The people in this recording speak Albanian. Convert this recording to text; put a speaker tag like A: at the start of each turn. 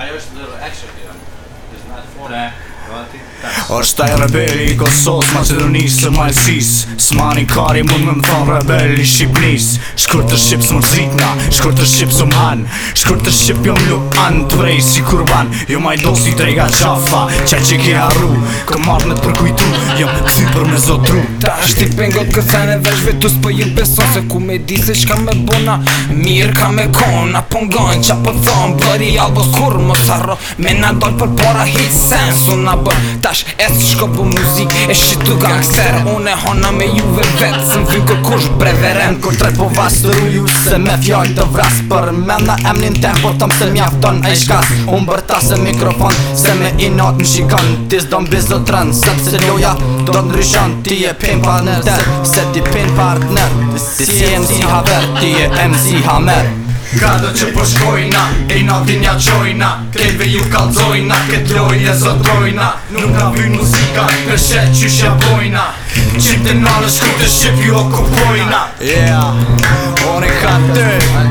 A: I a little extra here. It's not for that. është shtaj rebeli i Kosovës, Macedonisë dhe S'mani kari mund me më thonë rebeli Shqipnisë Shkur të Shqipës më zikna, shkurë të Shqipës më hanë të Shqipë jo më luan të vrej si kurban Jo majdo si drejga qafa, qa që ke arru Kë marrë me të përkujtu,
B: jo më këthy për me zotru Ta është i pengot kësen e vesh vetus për po ju beson Se ku me di se shka me bona, mirë ka me kon Apo ngon, qa po thonë, bëri albos kur më sarro Me na dojnë për para hit sensu, ma bë Tash e shko për muzik e shqitu të gangster Unë e hona me juve vetë Së më fyu kër kush breveren Kër tre po
C: vasë të ruju Se me fjallë të vrasë Për me në emnin të më Se m'jafton e shkasë Unë bërta se mikrofon Se me i natë në shikon Ti zdo në të rënë Se loja do Ti e pin partner Se ti pin partner Ti si MC Haver Ti e MC Hamer
D: Kado që po shkojna,
C: e i nordinja qojna
D: Këtë e viju ka lëzojna, këtë lojnë e sotrojna Nuk nga vim muzika, e shetë qysha bojna Qitë në alëshku dhe ju okupojna Yeah, on e kate